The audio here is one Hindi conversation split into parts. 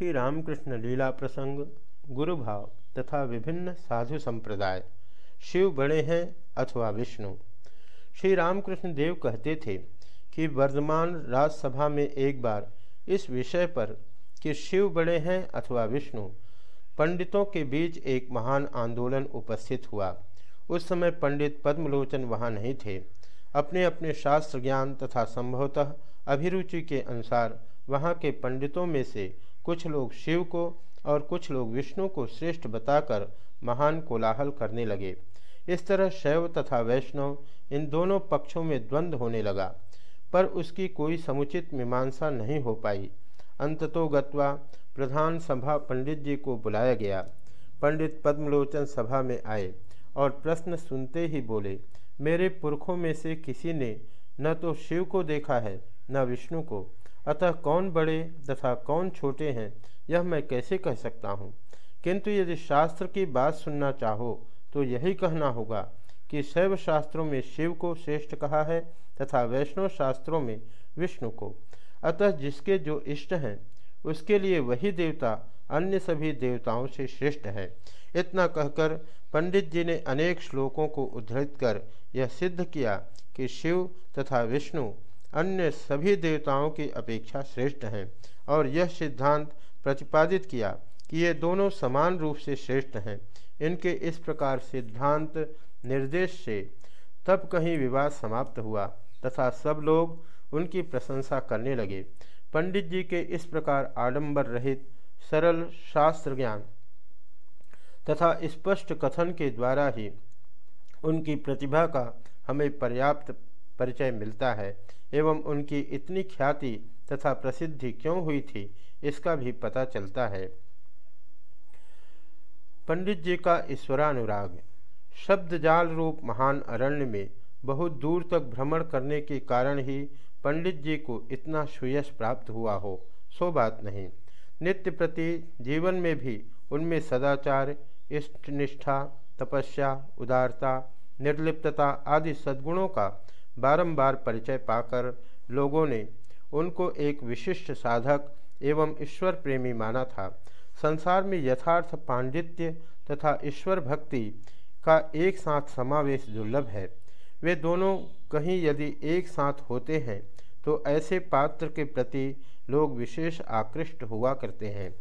श्री रामकृष्ण लीला प्रसंग गुरु भाव तथा विभिन्न साधु संप्रदाय। शिव बड़े हैं अथवा विष्णु। श्री रामकृष्ण देव कहते थे कि वर्धमान राज्यसभा में एक बार इस विषय पर कि शिव बड़े हैं अथवा विष्णु, पंडितों के बीच एक महान आंदोलन उपस्थित हुआ। उस समय पंडित पद्मलोचन वहाँ नहीं थे। अपने अपने शास्त्र ज्ञान तथा संभवतः अभिरुचि के अनुसार वहाँ के पंडितों में से कुछ लोग शिव को और कुछ लोग विष्णु को श्रेष्ठ बताकर महान कोलाहल करने लगे। इस तरह शैव तथा वैष्णव इन दोनों पक्षों में द्वंद्व होने लगा, पर उसकी कोई समुचित मीमांसा नहीं हो पाई। अंततो गत्वा प्रधान सभा पंडित जी को बुलाया गया। पंडित पद्मलोचन सभा में आए और प्रश्न सुनते ही बोले, मेरे पुरखों में से किसी ने न तो शिव को देखा है, न विष्णु को। अतः कौन बड़े तथा कौन छोटे हैं, यह मैं कैसे कह सकता हूँ? किंतु यदि शास्त्र की बात सुनना चाहो तो यही कहना होगा कि शैव शास्त्रों में शिव को श्रेष्ठ कहा है तथा वैष्णव शास्त्रों में विष्णु को। अतः जिसके जो इष्ट हैं, उसके लिए वही देवता अन्य सभी देवताओं से श्रेष्ठ है। इतना कहकर पंडित जी ने अनेक श्लोकों को उद्धृत कर यह सिद्ध किया कि शिव तथा विष्णु अन्य सभी देवताओं की अपेक्षा श्रेष्ठ हैं और यह सिद्धांत प्रतिपादित किया कि ये दोनों समान रूप से श्रेष्ठ हैं। इनके इस प्रकार सिद्धांत निर्देश से तब कहीं विवाद समाप्त हुआ तथा सब लोग उनकी प्रशंसा करने लगे। पंडित जी के इस प्रकार आडंबर रहित सरल शास्त्र ज्ञान तथा स्पष्ट कथन के द्वारा ही उनकी प्रतिभा का हमें पर्याप्त परिचय मिलता है, एवं उनकी इतनी ख्याति तथा प्रसिद्धि क्यों हुई थी, इसका भी पता चलता है। पंडित जी का ईश्वरानुराग। शब्द जाल रूप महान अरण्य में बहुत दूर तक भ्रमण करने के कारण ही पंडित जी को इतना सुयश प्राप्त हुआ हो, सो बात नहीं। नित्य प्रति जीवन में भी उनमें सदाचार, इष्टनिष्ठा, तपस्या, उदारता, निर्लिप्तता आदि सद्गुणों का बारंबार परिचय पाकर लोगों ने उनको एक विशिष्ट साधक एवं ईश्वर प्रेमी माना था। संसार में यथार्थ पांडित्य तथा ईश्वर भक्ति का एक साथ समावेश दुर्लभ है। वे दोनों कहीं यदि एक साथ होते हैं तो ऐसे पात्र के प्रति लोग विशेष आकृष्ट हुआ करते हैं।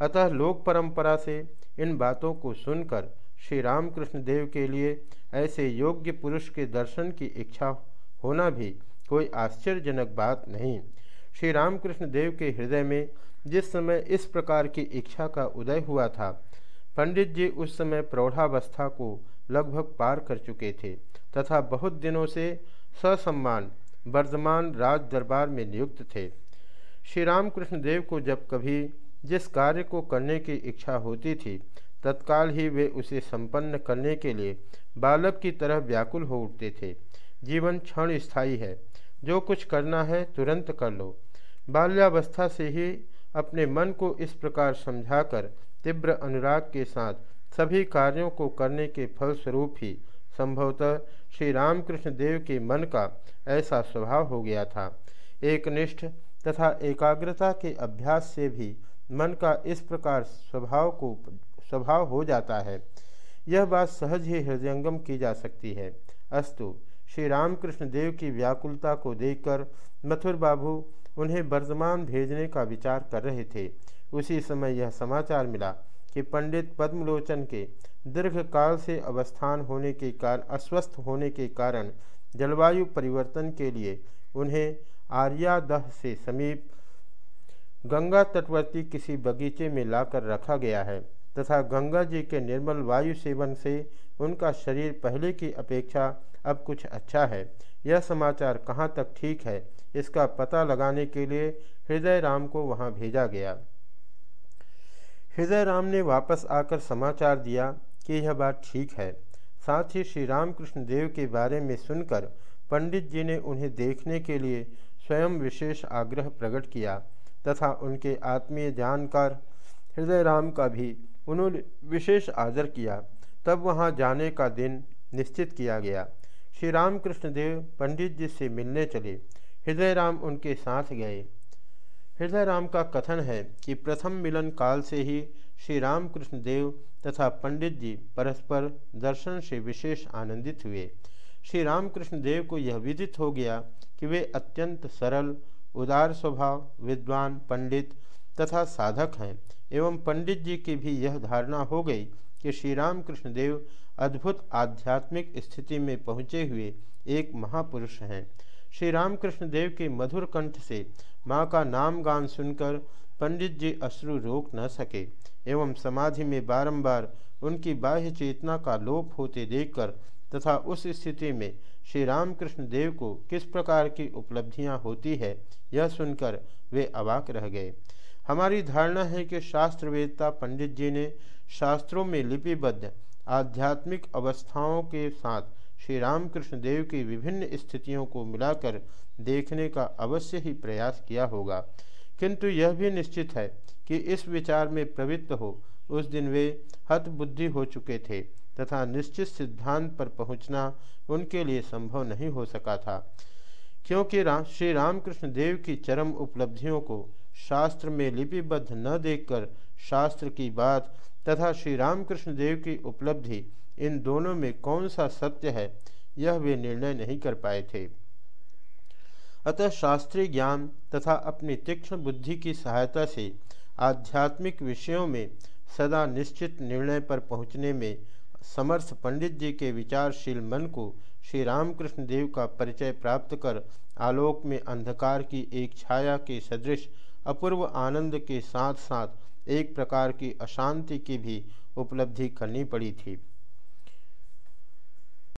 अतः लोक परंपरा से इन बातों को सुनकर श्री रामकृष्ण देव के लिए ऐसे योग्य पुरुष के दर्शन की इच्छा होना भी कोई आश्चर्यजनक बात नहीं। श्री रामकृष्ण देव के हृदय में जिस समय इस प्रकार की इच्छा का उदय हुआ था, पंडित जी उस समय प्रौढ़ावस्था को लगभग पार कर चुके थे तथा बहुत दिनों से ससम्मान वर्धमान राज दरबार में नियुक्त थे। श्री रामकृष्ण देव को जब कभी जिस कार्य को करने की इच्छा होती थी, तत्काल ही वे उसे संपन्न करने के लिए बालक की तरह व्याकुल हो उठते थे। जीवन क्षण स्थायी है। जो कुछ करना है, तुरंत कर लो। बाल्यावस्था से ही अपने मन को इस प्रकार समझाकर तीव्र अनुराग के साथ सभी कार्यों को करने के फलस्वरूप ही संभवतः श्री रामकृष्ण देव के मन का ऐसा स्वभाव हो गया था। एकनिष्ठ तथा एकाग्रता के अभ्यास से भी मन का इस प्रकार स्वभाव को, स्वभाव हो जाता है। यह बात सहज ही हृदयंगम की जा सकती है। अस्तु। श्री रामकृष्ण देव की व्याकुलता को देखकर मथुर बाबू उन्हें वर्तमान भेजने का विचार कर रहे थे। उसी समय यह समाचार मिला कि पंडित पद्मलोचन के दीर्घ काल से अवस्थान होने के कारण, अस्वस्थ होने के कारण जलवायु परिवर्तन के लिए उन्हें आर्यादह से समीप गंगा तटवर्ती किसी बगीचे में लाकर रखा गया है। तथा गंगा जी के निर्मल वायु सेवन से उनका शरीर पहले की अपेक्षा अब कुछ अच्छा है। यह समाचार कहाँ तक ठीक है, इसका पता लगाने के लिए हृदय राम को वहाँ भेजा गया। हृदय राम ने वापस आकर समाचार दिया कि यह बात ठीक है। साथ ही श्री रामकृष्ण देव के बारे में सुनकर पंडित जी ने उन्हें देखने के लिए स्वयं विशेष आग्रह प्रकट किया तथा उनके आत्मीय जानकार हृदय राम का भी उन्होंने विशेष आदर किया। तब वहाँ जाने का दिन निश्चित किया गया। श्री रामकृष्ण देव पंडित जी से मिलने चले। हृदय राम उनके साथ गए। हृदय राम का कथन है कि प्रथम मिलन काल से ही श्री रामकृष्ण देव तथा पंडित जी परस्पर दर्शन से विशेष आनंदित हुए। श्री रामकृष्ण देव को यह विदित हो गया कि वे अत्यंत सरल, उदार स्वभाव, विद्वान, पंडित तथा साधक हैं। एवं पंडित जी की भी यह धारणा हो गई कि श्री रामकृष्ण देव अद्भुत आध्यात्मिक स्थिति में पहुँचे हुए एक महापुरुष हैं। श्री रामकृष्ण देव के मधुर कंठ से माँ का नाम गान सुनकर पंडित जी अश्रु रोक न सके एवं समाधि में बारंबार उनकी बाह्य चेतना का लोप होते देखकर तथा उस स्थिति में श्री रामकृष्ण देव को किस प्रकार की उपलब्धियाँ होती है, यह सुनकर वे अवाक रह गए। हमारी धारणा है कि शास्त्रवेदता पंडित जी ने शास्त्रों में लिपिबद्ध आध्यात्मिक अवस्थाओं के साथ श्री रामकृष्ण देव की विभिन्न स्थितियों को मिलाकर देखने का अवश्य ही प्रयास किया होगा। किंतु यह भी निश्चित है कि इस विचार में प्रवृत्त हो, उस दिन वे हतबुद्धि हो चुके थे तथा निश्चित सिद्धांत पर पहुँचना उनके लिए संभव नहीं हो सका था। क्योंकि रा, श्री रामकृष्ण देव की चरम उपलब्धियों को शास्त्र में लिपिबद्ध न देखकर शास्त्र की बात तथा श्री रामकृष्ण देव की उपलब्धि इन दोनों में कौन सा सत्य है यह वे निर्णय नहीं कर पाए थे। अतः शास्त्रीय ज्ञान तथा अपनी तीक्ष्ण बुद्धि की सहायता से आध्यात्मिक विषयों में सदा निश्चित निर्णय पर पहुँचने में समर्थ पंडित जी के विचारशील मन को श्री रामकृष्ण देव का परिचय प्राप्त कर आलोक में अंधकार की एक छाया के सदृश, अपूर्व आनंद के साथ साथ एक प्रकार की अशांति की भी उपलब्धि करनी पड़ी थी।